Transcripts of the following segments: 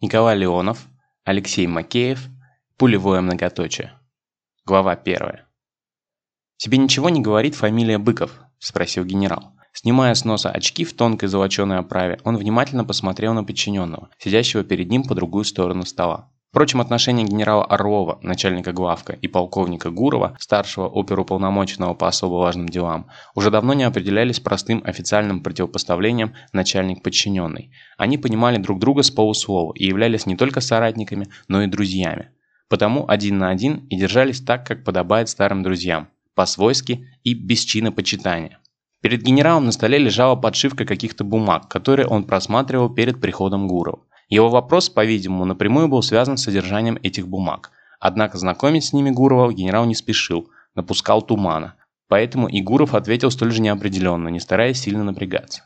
Николай Леонов, Алексей Макеев, пулевое многоточие. Глава первая. «Тебе ничего не говорит фамилия Быков?» – спросил генерал. Снимая с носа очки в тонкой золоченой оправе, он внимательно посмотрел на подчиненного, сидящего перед ним по другую сторону стола. Впрочем, отношения генерала Орлова, начальника главка, и полковника Гурова, старшего оперуполномоченного по особо важным делам, уже давно не определялись простым официальным противопоставлением начальник-подчиненный. Они понимали друг друга с полуслова и являлись не только соратниками, но и друзьями. Потому один на один и держались так, как подобает старым друзьям, по-свойски и без чина почитания. Перед генералом на столе лежала подшивка каких-то бумаг, которые он просматривал перед приходом Гурова. Его вопрос, по-видимому, напрямую был связан с содержанием этих бумаг. Однако знакомить с ними Гурова генерал не спешил, напускал тумана. Поэтому и Гуров ответил столь же неопределенно, не стараясь сильно напрягаться.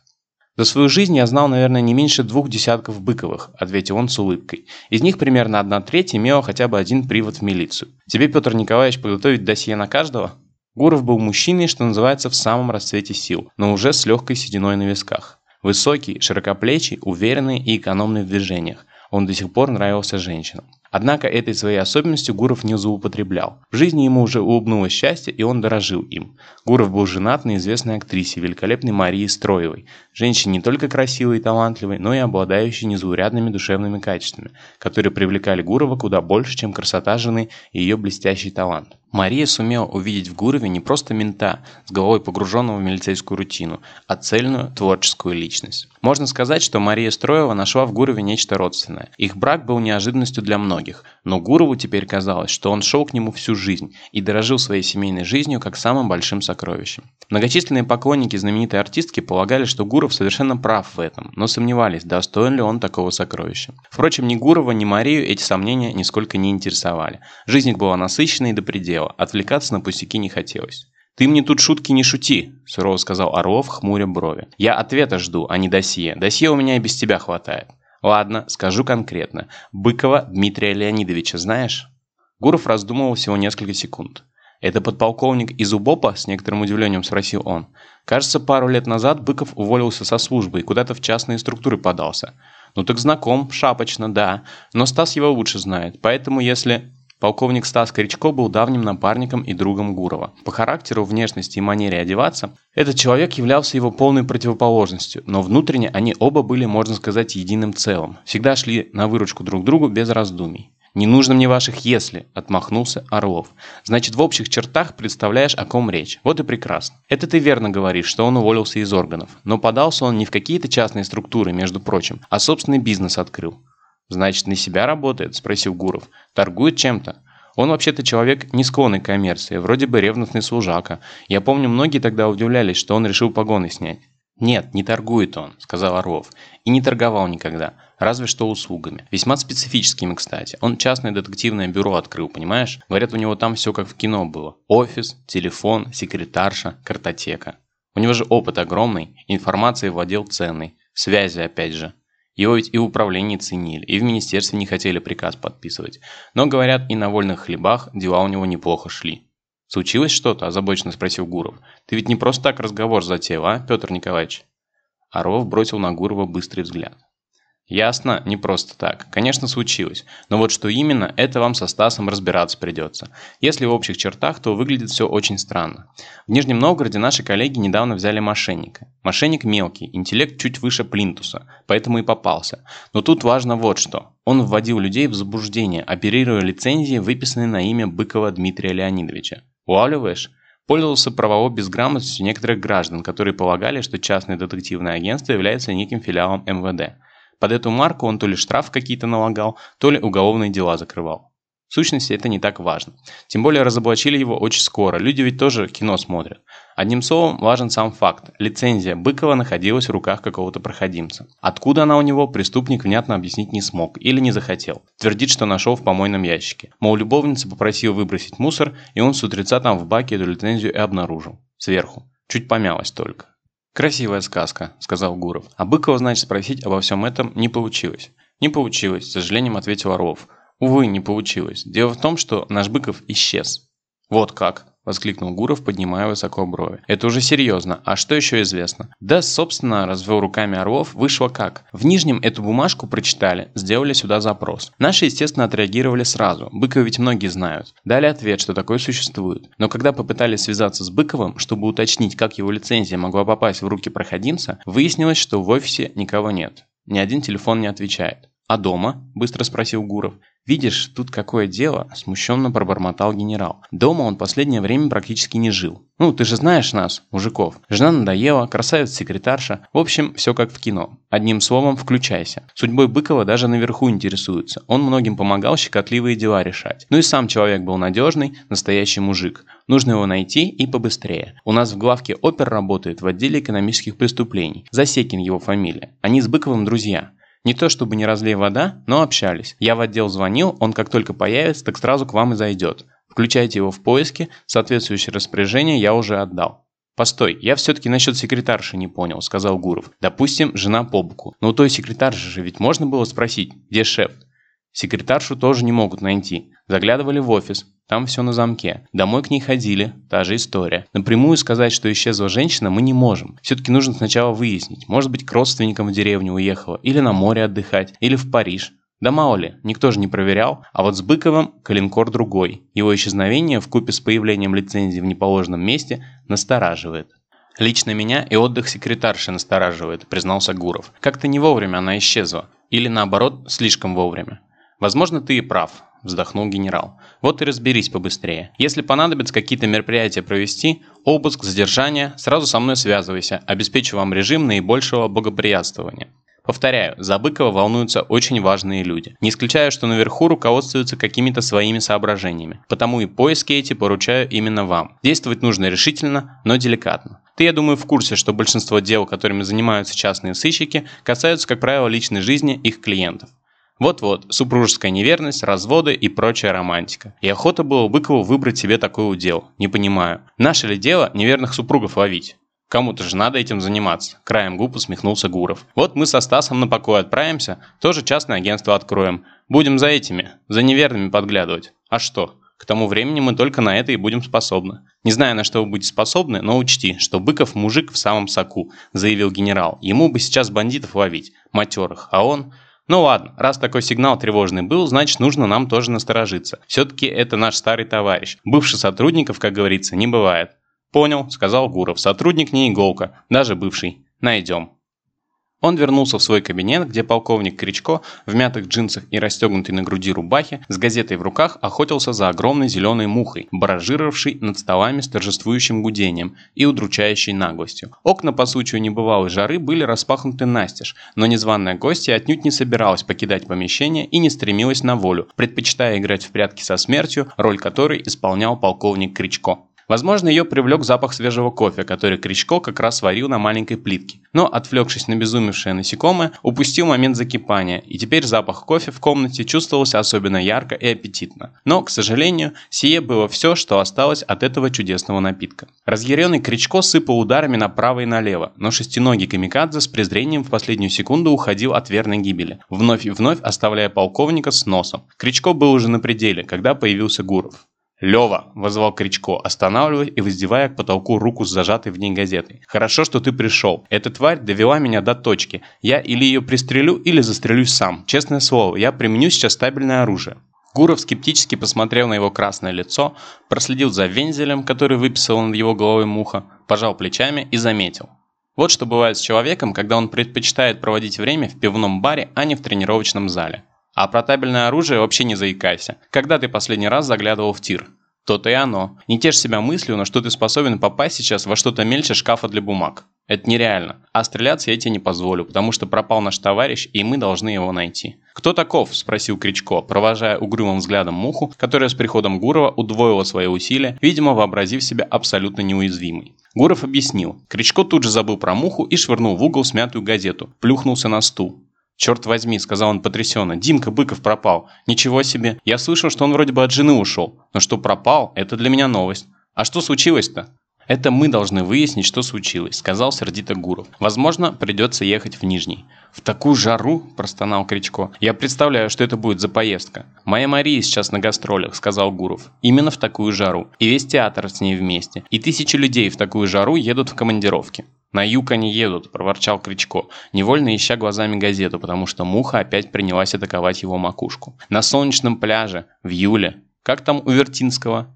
«За свою жизнь я знал, наверное, не меньше двух десятков Быковых», – ответил он с улыбкой. «Из них примерно одна треть имела хотя бы один привод в милицию. Тебе, Петр Николаевич, подготовить досье на каждого?» Гуров был мужчиной, что называется, в самом расцвете сил, но уже с легкой сединой на висках. Высокий, широкоплечий, уверенный и экономный в движениях. Он до сих пор нравился женщинам. Однако этой своей особенностью Гуров не злоупотреблял. В жизни ему уже улыбнулось счастье, и он дорожил им. Гуров был женат на известной актрисе, великолепной Марии Строевой. Женщине не только красивой и талантливой, но и обладающей незаурядными душевными качествами, которые привлекали Гурова куда больше, чем красота жены и ее блестящий талант. Мария сумела увидеть в Гурове не просто мента, с головой погруженного в милицейскую рутину, а цельную творческую личность. Можно сказать, что Мария Строева нашла в Гурове нечто родственное. Их брак был неожиданностью для многих, но Гурову теперь казалось, что он шел к нему всю жизнь и дорожил своей семейной жизнью как самым большим сокровищем. Многочисленные поклонники знаменитой артистки полагали, что Гуров совершенно прав в этом, но сомневались, достоин ли он такого сокровища. Впрочем, ни Гурова, ни Марию эти сомнения нисколько не интересовали. Жизнь их была насыщенной до предела дела, отвлекаться на пустяки не хотелось. «Ты мне тут шутки не шути», – сурово сказал Орлов, хмуря брови. «Я ответа жду, а не досье. Досье у меня и без тебя хватает». «Ладно, скажу конкретно. Быкова Дмитрия Леонидовича знаешь?» Гуров раздумывал всего несколько секунд. «Это подполковник из УБОПа?» – с некоторым удивлением спросил он. «Кажется, пару лет назад Быков уволился со службы и куда-то в частные структуры подался. Ну так знаком, шапочно, да. Но Стас его лучше знает, поэтому если...» Полковник Стас Корячко был давним напарником и другом Гурова. По характеру, внешности и манере одеваться, этот человек являлся его полной противоположностью, но внутренне они оба были, можно сказать, единым целым. Всегда шли на выручку друг другу без раздумий. «Не нужно мне ваших «если», – отмахнулся Орлов. «Значит, в общих чертах представляешь, о ком речь. Вот и прекрасно. Это ты верно говоришь, что он уволился из органов. Но подался он не в какие-то частные структуры, между прочим, а собственный бизнес открыл. «Значит, на себя работает?» – спросил Гуров. «Торгует чем-то?» Он вообще-то человек не склонный к коммерции, вроде бы ревностный служака. Я помню, многие тогда удивлялись, что он решил погоны снять. «Нет, не торгует он», – сказал Орлов. «И не торговал никогда, разве что услугами. Весьма специфическими, кстати. Он частное детективное бюро открыл, понимаешь? Говорят, у него там все как в кино было. Офис, телефон, секретарша, картотека. У него же опыт огромный, информацией владел ценной. Связи опять же. Его ведь и в управлении ценили, и в министерстве не хотели приказ подписывать. Но, говорят, и на вольных хлебах дела у него неплохо шли. «Случилось что-то?» – озабоченно спросил Гуров. «Ты ведь не просто так разговор затеял, а, Петр Николаевич?» Орлов бросил на Гурова быстрый взгляд. Ясно, не просто так. Конечно, случилось. Но вот что именно, это вам со Стасом разбираться придется. Если в общих чертах, то выглядит все очень странно. В Нижнем Новгороде наши коллеги недавно взяли мошенника. Мошенник мелкий, интеллект чуть выше плинтуса, поэтому и попался. Но тут важно вот что. Он вводил людей в заблуждение, оперируя лицензии, выписанные на имя Быкова Дмитрия Леонидовича. Улавливаешь? Пользовался правовой безграмотностью некоторых граждан, которые полагали, что частное детективное агентство является неким филиалом МВД. Под эту марку он то ли штраф какие-то налагал, то ли уголовные дела закрывал. В сущности, это не так важно. Тем более разоблачили его очень скоро, люди ведь тоже кино смотрят. Одним словом, важен сам факт. Лицензия Быкова находилась в руках какого-то проходимца. Откуда она у него, преступник внятно объяснить не смог или не захотел. Твердит, что нашел в помойном ящике. Мол, любовница попросила выбросить мусор, и он с утреца там в баке эту лицензию и обнаружил. Сверху. Чуть помялась только. «Красивая сказка», – сказал Гуров. А Быкова, значит, спросить обо всем этом не получилось. «Не получилось», – с сожалением ответил Орлов. «Увы, не получилось. Дело в том, что наш Быков исчез». «Вот как?» – воскликнул Гуров, поднимая высоко брови. «Это уже серьезно. А что еще известно?» «Да, собственно, развел руками Орлов, вышло как. В Нижнем эту бумажку прочитали, сделали сюда запрос. Наши, естественно, отреагировали сразу. Быкова ведь многие знают. Дали ответ, что такое существует. Но когда попытались связаться с Быковым, чтобы уточнить, как его лицензия могла попасть в руки проходимца, выяснилось, что в офисе никого нет. Ни один телефон не отвечает. «А дома?» – быстро спросил Гуров. «Видишь, тут какое дело?» – смущенно пробормотал генерал. «Дома он последнее время практически не жил. Ну, ты же знаешь нас, мужиков. Жена надоела, красавица-секретарша. В общем, все как в кино. Одним словом, включайся. Судьбой Быкова даже наверху интересуется. Он многим помогал щекотливые дела решать. Ну и сам человек был надежный, настоящий мужик. Нужно его найти и побыстрее. У нас в главке опер работает в отделе экономических преступлений. Засекин его фамилия. Они с Быковым друзья. Не то чтобы не разлей вода, но общались. Я в отдел звонил, он как только появится, так сразу к вам и зайдет. Включайте его в поиски, соответствующее распоряжение я уже отдал. «Постой, я все-таки насчет секретарши не понял», – сказал Гуров. «Допустим, жена по боку. Но у той секретарши же ведь можно было спросить, где шеф?» Секретаршу тоже не могут найти. Заглядывали в офис, там все на замке. Домой к ней ходили, та же история. Напрямую сказать, что исчезла женщина, мы не можем. Все-таки нужно сначала выяснить. Может быть, к родственникам в деревню уехала, или на море отдыхать, или в Париж. Да мало ли, никто же не проверял. А вот с Быковым калинкор другой. Его исчезновение в купе с появлением лицензии в неположенном месте настораживает. «Лично меня и отдых секретарши настораживает», – признался Гуров. «Как-то не вовремя она исчезла. Или наоборот, слишком вовремя. Возможно, ты и прав вздохнул генерал. Вот и разберись побыстрее. Если понадобится какие-то мероприятия провести, обыск, задержание, сразу со мной связывайся, обеспечу вам режим наибольшего благоприятствования. Повторяю, за Быкова волнуются очень важные люди. Не исключаю, что наверху руководствуются какими-то своими соображениями. Потому и поиски эти поручаю именно вам. Действовать нужно решительно, но деликатно. Ты, я думаю, в курсе, что большинство дел, которыми занимаются частные сыщики, касаются, как правило, личной жизни их клиентов. Вот-вот, супружеская неверность, разводы и прочая романтика. И охота было Быкову выбрать себе такой удел. Не понимаю. Наше ли дело неверных супругов ловить? Кому-то же надо этим заниматься. Краем губ усмехнулся Гуров. Вот мы со Стасом на покой отправимся, тоже частное агентство откроем. Будем за этими, за неверными подглядывать. А что? К тому времени мы только на это и будем способны. Не знаю, на что вы будете способны, но учти, что Быков мужик в самом соку, заявил генерал. Ему бы сейчас бандитов ловить, матерых, а он... Ну ладно, раз такой сигнал тревожный был, значит нужно нам тоже насторожиться. Все-таки это наш старый товарищ. Бывших сотрудников, как говорится, не бывает. Понял, сказал Гуров. Сотрудник не иголка, даже бывший. Найдем. Он вернулся в свой кабинет, где полковник Кричко в мятых джинсах и расстегнутой на груди рубахе с газетой в руках охотился за огромной зеленой мухой, баражировавшей над столами с торжествующим гудением и удручающей наглостью. Окна по случаю небывалой жары были распахнуты настежь, но незваная гостья отнюдь не собиралась покидать помещение и не стремилась на волю, предпочитая играть в прятки со смертью, роль которой исполнял полковник Кричко. Возможно, ее привлек запах свежего кофе, который Кричко как раз варил на маленькой плитке. Но, отвлекшись на безумевшее насекомое, упустил момент закипания, и теперь запах кофе в комнате чувствовался особенно ярко и аппетитно. Но, к сожалению, сие было все, что осталось от этого чудесного напитка. Разъяренный Кричко сыпал ударами направо и налево, но шестиногий камикадзе с презрением в последнюю секунду уходил от верной гибели, вновь и вновь оставляя полковника с носом. Кричко был уже на пределе, когда появился Гуров. «Лёва!» – возвал Кричко, останавливая и воздевая к потолку руку с зажатой в ней газетой. «Хорошо, что ты пришел. Эта тварь довела меня до точки. Я или ее пристрелю, или застрелюсь сам. Честное слово, я применю сейчас стабильное оружие». Гуров скептически посмотрел на его красное лицо, проследил за вензелем, который выписал над его головой муха, пожал плечами и заметил. Вот что бывает с человеком, когда он предпочитает проводить время в пивном баре, а не в тренировочном зале. А про табельное оружие вообще не заикайся. Когда ты последний раз заглядывал в тир? То-то и оно. Не тешь себя мыслью, на что ты способен попасть сейчас во что-то мельче шкафа для бумаг. Это нереально. А стреляться я тебе не позволю, потому что пропал наш товарищ, и мы должны его найти. «Кто таков?» – спросил Кричко, провожая угрюмым взглядом муху, которая с приходом Гурова удвоила свои усилия, видимо, вообразив себя абсолютно неуязвимой. Гуров объяснил. Кричко тут же забыл про муху и швырнул в угол смятую газету. Плюхнулся на стул. «Черт возьми», — сказал он потрясенно, — «Димка Быков пропал. Ничего себе. Я слышал, что он вроде бы от жены ушел. Но что пропал, это для меня новость. А что случилось-то?» Это мы должны выяснить, что случилось, сказал сердито Гуров. Возможно, придется ехать в Нижний. В такую жару, простонал Кричко. Я представляю, что это будет за поездка. Моя Мария сейчас на гастролях, сказал Гуров. Именно в такую жару. И весь театр с ней вместе. И тысячи людей в такую жару едут в командировки. «На юг они едут», – проворчал Кричко, невольно ища глазами газету, потому что муха опять принялась атаковать его макушку. «На солнечном пляже, в июле. Как там у Вертинского?»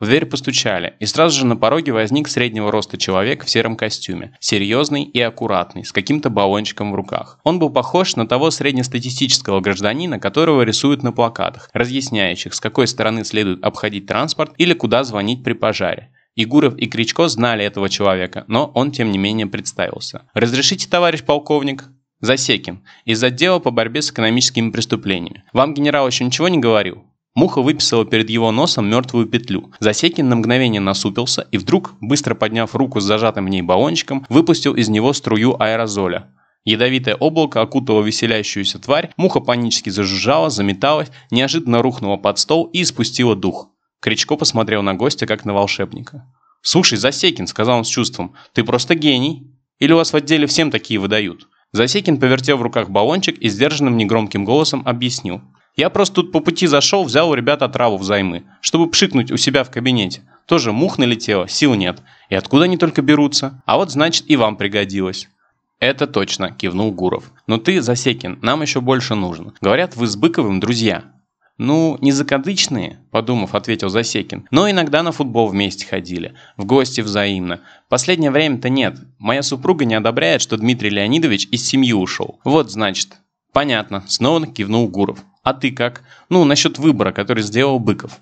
В дверь постучали, и сразу же на пороге возник среднего роста человек в сером костюме, серьезный и аккуратный, с каким-то баллончиком в руках. Он был похож на того среднестатистического гражданина, которого рисуют на плакатах, разъясняющих, с какой стороны следует обходить транспорт или куда звонить при пожаре. И Гуров, и Кричко знали этого человека, но он, тем не менее, представился. «Разрешите, товарищ полковник?» Засекин, из отдела по борьбе с экономическими преступлениями. Вам генерал еще ничего не говорил? Муха выписала перед его носом мертвую петлю. Засекин на мгновение насупился и вдруг, быстро подняв руку с зажатым в ней баллончиком, выпустил из него струю аэрозоля. Ядовитое облако окутало веселящуюся тварь, муха панически зажужжала, заметалась, неожиданно рухнула под стол и испустила дух. Кричко посмотрел на гостя, как на волшебника. «Слушай, Засекин», — сказал он с чувством, — «ты просто гений. Или у вас в отделе всем такие выдают?» Засекин повертел в руках баллончик и сдержанным негромким голосом объяснил. «Я просто тут по пути зашел, взял у ребят отраву взаймы, чтобы пшикнуть у себя в кабинете. Тоже мух налетело, сил нет. И откуда они только берутся? А вот значит и вам пригодилось». «Это точно», – кивнул Гуров. «Но ты, Засекин, нам еще больше нужен. Говорят, вы с Быковым друзья. «Ну, не закадычные», – подумав, ответил Засекин. «Но иногда на футбол вместе ходили. В гости взаимно. Последнее время-то нет. Моя супруга не одобряет, что Дмитрий Леонидович из семьи ушел. Вот, значит». «Понятно», – снова кивнул Гуров. «А ты как? Ну, насчет выбора, который сделал Быков».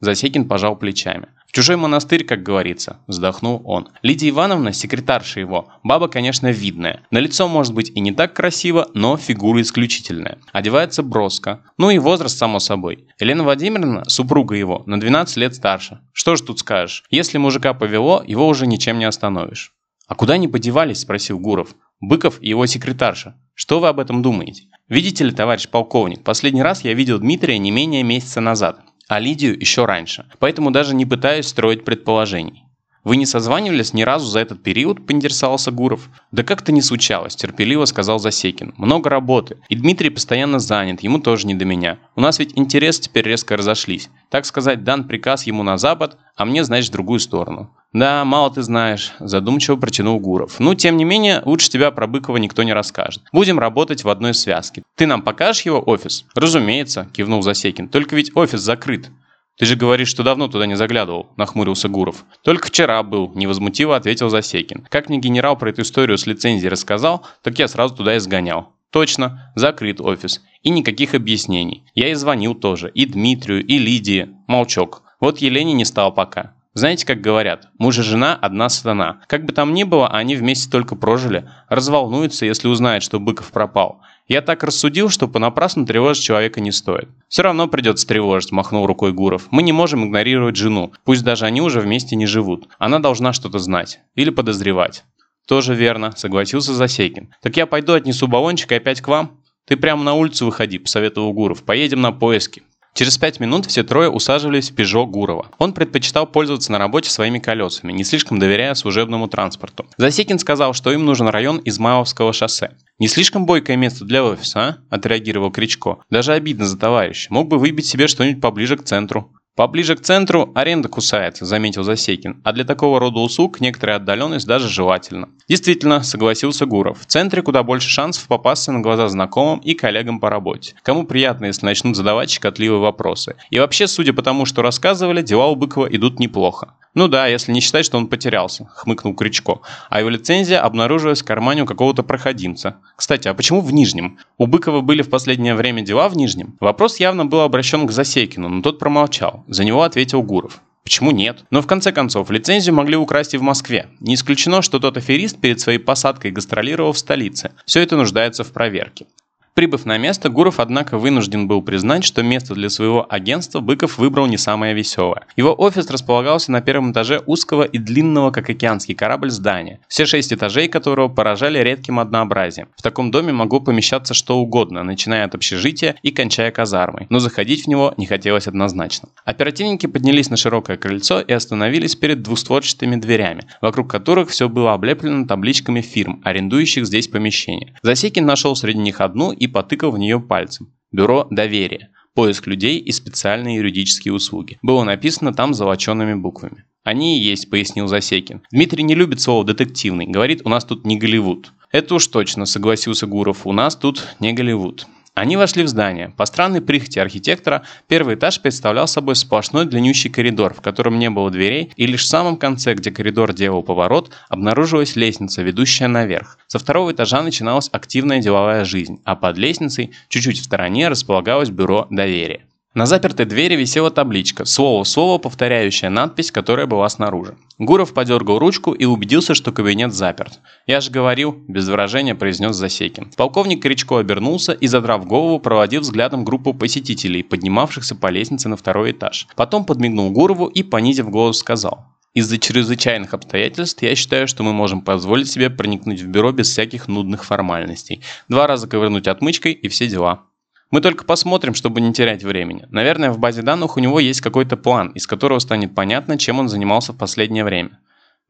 Засекин пожал плечами. «В чужой монастырь, как говорится», – вздохнул он. «Лидия Ивановна, секретарша его, баба, конечно, видная. На лицо может быть и не так красиво, но фигура исключительная. Одевается броско. Ну и возраст, само собой. Елена Владимировна, супруга его, на 12 лет старше. Что ж тут скажешь? Если мужика повело, его уже ничем не остановишь». «А куда они подевались?» – спросил Гуров. «Быков и его секретарша. Что вы об этом думаете?» «Видите ли, товарищ полковник, последний раз я видел Дмитрия не менее месяца назад а Лидию еще раньше, поэтому даже не пытаюсь строить предположений. «Вы не созванивались ни разу за этот период?» – поинтересовался Гуров. «Да как-то не случалось», – терпеливо сказал Засекин. «Много работы. И Дмитрий постоянно занят, ему тоже не до меня. У нас ведь интересы теперь резко разошлись. Так сказать, дан приказ ему на запад, а мне, значит, в другую сторону». «Да, мало ты знаешь», – задумчиво протянул Гуров. «Ну, тем не менее, лучше тебя про Быкова никто не расскажет. Будем работать в одной связке. Ты нам покажешь его офис?» «Разумеется», – кивнул Засекин. «Только ведь офис закрыт». «Ты же говоришь, что давно туда не заглядывал», – нахмурился Гуров. «Только вчера был», – невозмутиво ответил Засекин. «Как мне генерал про эту историю с лицензией рассказал, так я сразу туда и сгонял». «Точно, закрыт офис. И никаких объяснений. Я и звонил тоже. И Дмитрию, и Лидии. Молчок. Вот Елене не стал пока. Знаете, как говорят, муж и жена – одна сатана. Как бы там ни было, они вместе только прожили. Разволнуются, если узнают, что Быков пропал. Я так рассудил, что понапрасну тревожить человека не стоит. Все равно придется тревожить, махнул рукой Гуров. Мы не можем игнорировать жену, пусть даже они уже вместе не живут. Она должна что-то знать. Или подозревать. Тоже верно, согласился Засекин. Так я пойду отнесу баллончик и опять к вам? Ты прямо на улицу выходи, посоветовал Гуров. Поедем на поиски. Через пять минут все трое усаживались в «Пежо» Гурова. Он предпочитал пользоваться на работе своими колесами, не слишком доверяя служебному транспорту. Засекин сказал, что им нужен район Измайловского шоссе. «Не слишком бойкое место для офиса, а?» – отреагировал Кричко. «Даже обидно за товарища. Мог бы выбить себе что-нибудь поближе к центру». «Поближе к центру аренда кусается», – заметил Засекин. «А для такого рода услуг некоторая отдаленность даже желательно». «Действительно», – согласился Гуров. «В центре куда больше шансов попасться на глаза знакомым и коллегам по работе. Кому приятно, если начнут задавать щекотливые вопросы. И вообще, судя по тому, что рассказывали, дела у Быкова идут неплохо. «Ну да, если не считать, что он потерялся», — хмыкнул Кричко. «А его лицензия обнаружилась в кармане у какого-то проходимца. Кстати, а почему в Нижнем? У Быкова были в последнее время дела в Нижнем?» Вопрос явно был обращен к Засекину, но тот промолчал. За него ответил Гуров. Почему нет? Но в конце концов, лицензию могли украсть и в Москве. Не исключено, что тот аферист перед своей посадкой гастролировал в столице. Все это нуждается в проверке. Прибыв на место, Гуров, однако, вынужден был признать, что место для своего агентства Быков выбрал не самое веселое. Его офис располагался на первом этаже узкого и длинного, как океанский корабль, здания, все шесть этажей которого поражали редким однообразием. В таком доме могло помещаться что угодно, начиная от общежития и кончая казармой, но заходить в него не хотелось однозначно. Оперативники поднялись на широкое крыльцо и остановились перед двустворчатыми дверями, вокруг которых все было облеплено табличками фирм, арендующих здесь помещение. Засекин нашел среди них одну и потыкал в нее пальцем. Бюро доверия. Поиск людей и специальные юридические услуги. Было написано там золочеными буквами. «Они и есть», — пояснил Засекин. «Дмитрий не любит слово «детективный». Говорит, у нас тут не Голливуд». «Это уж точно», — согласился Гуров. «У нас тут не Голливуд». Они вошли в здание. По странной прихоти архитектора, первый этаж представлял собой сплошной длиннющий коридор, в котором не было дверей, и лишь в самом конце, где коридор делал поворот, обнаружилась лестница, ведущая наверх. Со второго этажа начиналась активная деловая жизнь, а под лестницей, чуть-чуть в стороне, располагалось бюро доверия. На запертой двери висела табличка, слово в слово повторяющая надпись, которая была снаружи. Гуров подергал ручку и убедился, что кабинет заперт. «Я же говорил», – без выражения произнес Засекин. Полковник Кричко обернулся и, задрав голову, проводил взглядом группу посетителей, поднимавшихся по лестнице на второй этаж. Потом подмигнул Гурову и, понизив голос, сказал. Из-за чрезвычайных обстоятельств я считаю, что мы можем позволить себе проникнуть в бюро без всяких нудных формальностей. Два раза ковырнуть отмычкой и все дела. Мы только посмотрим, чтобы не терять времени. Наверное, в базе данных у него есть какой-то план, из которого станет понятно, чем он занимался в последнее время.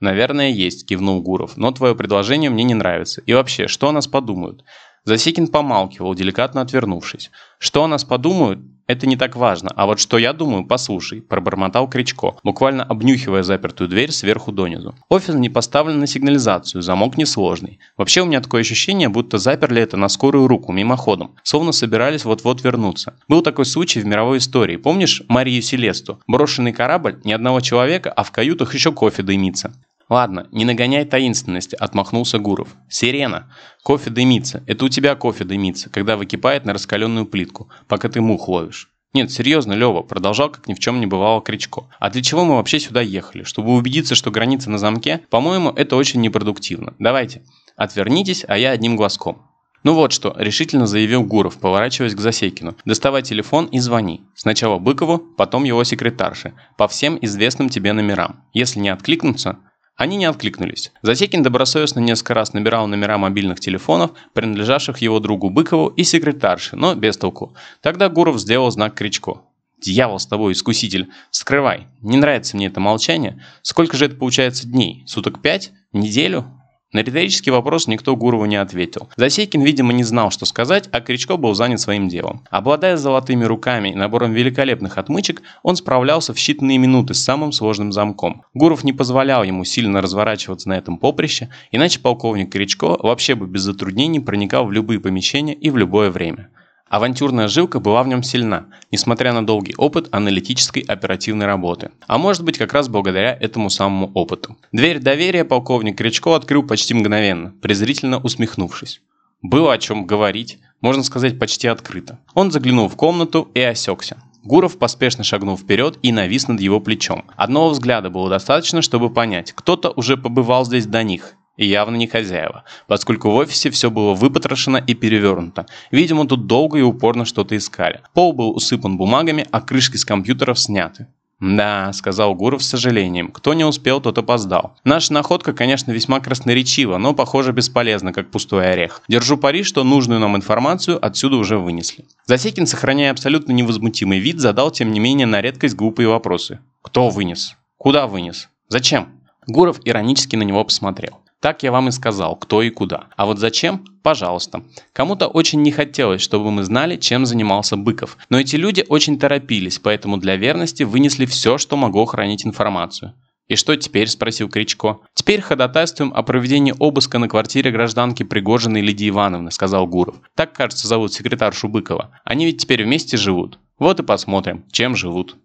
Наверное, есть, кивнул Гуров, но твое предложение мне не нравится. И вообще, что о нас подумают? Засекин помалкивал, деликатно отвернувшись. Что о нас подумают, это не так важно, а вот что я думаю, послушай, пробормотал Кричко, буквально обнюхивая запертую дверь сверху донизу. Офис не поставлен на сигнализацию, замок несложный. Вообще у меня такое ощущение, будто заперли это на скорую руку, мимоходом, словно собирались вот-вот вернуться. Был такой случай в мировой истории, помнишь Марию Селесту? Брошенный корабль, ни одного человека, а в каютах еще кофе дымится. «Ладно, не нагоняй таинственности», – отмахнулся Гуров. «Сирена. Кофе дымится. Это у тебя кофе дымится, когда выкипает на раскаленную плитку, пока ты мух ловишь». «Нет, серьезно, Лева», – продолжал, как ни в чем не бывало Кричко. «А для чего мы вообще сюда ехали? Чтобы убедиться, что граница на замке? По-моему, это очень непродуктивно. Давайте, отвернитесь, а я одним глазком». «Ну вот что», – решительно заявил Гуров, поворачиваясь к Засекину. «Доставай телефон и звони. Сначала Быкову, потом его секретарше, по всем известным тебе номерам. Если не откликнутся, они не откликнулись. Засекин добросовестно несколько раз набирал номера мобильных телефонов, принадлежавших его другу Быкову и секретарше, но без толку. Тогда Гуров сделал знак Кричко. «Дьявол с тобой, искуситель! Скрывай! Не нравится мне это молчание. Сколько же это получается дней? Суток пять? Неделю? На риторический вопрос никто Гурову не ответил. Засейкин, видимо, не знал, что сказать, а Кричко был занят своим делом. Обладая золотыми руками и набором великолепных отмычек, он справлялся в считанные минуты с самым сложным замком. Гуров не позволял ему сильно разворачиваться на этом поприще, иначе полковник Кричко вообще бы без затруднений проникал в любые помещения и в любое время. Авантюрная жилка была в нем сильна, несмотря на долгий опыт аналитической оперативной работы. А может быть как раз благодаря этому самому опыту. Дверь доверия полковник Кричко открыл почти мгновенно, презрительно усмехнувшись. Было о чем говорить, можно сказать почти открыто. Он заглянул в комнату и осекся. Гуров поспешно шагнул вперед и навис над его плечом. Одного взгляда было достаточно, чтобы понять, кто-то уже побывал здесь до них, и явно не хозяева, поскольку в офисе все было выпотрошено и перевернуто. Видимо, тут долго и упорно что-то искали. Пол был усыпан бумагами, а крышки с компьютеров сняты. «Да», — сказал Гуров с сожалением, — «кто не успел, тот опоздал. Наша находка, конечно, весьма красноречива, но, похоже, бесполезна, как пустой орех. Держу пари, что нужную нам информацию отсюда уже вынесли». Засекин, сохраняя абсолютно невозмутимый вид, задал, тем не менее, на редкость глупые вопросы. «Кто вынес? Куда вынес? Зачем?» Гуров иронически на него посмотрел. Так я вам и сказал, кто и куда. А вот зачем? Пожалуйста. Кому-то очень не хотелось, чтобы мы знали, чем занимался Быков. Но эти люди очень торопились, поэтому для верности вынесли все, что могло хранить информацию. «И что теперь?» – спросил Кричко. «Теперь ходатайствуем о проведении обыска на квартире гражданки Пригожиной Лидии Ивановны», – сказал Гуров. «Так, кажется, зовут секретаршу Быкова. Они ведь теперь вместе живут. Вот и посмотрим, чем живут».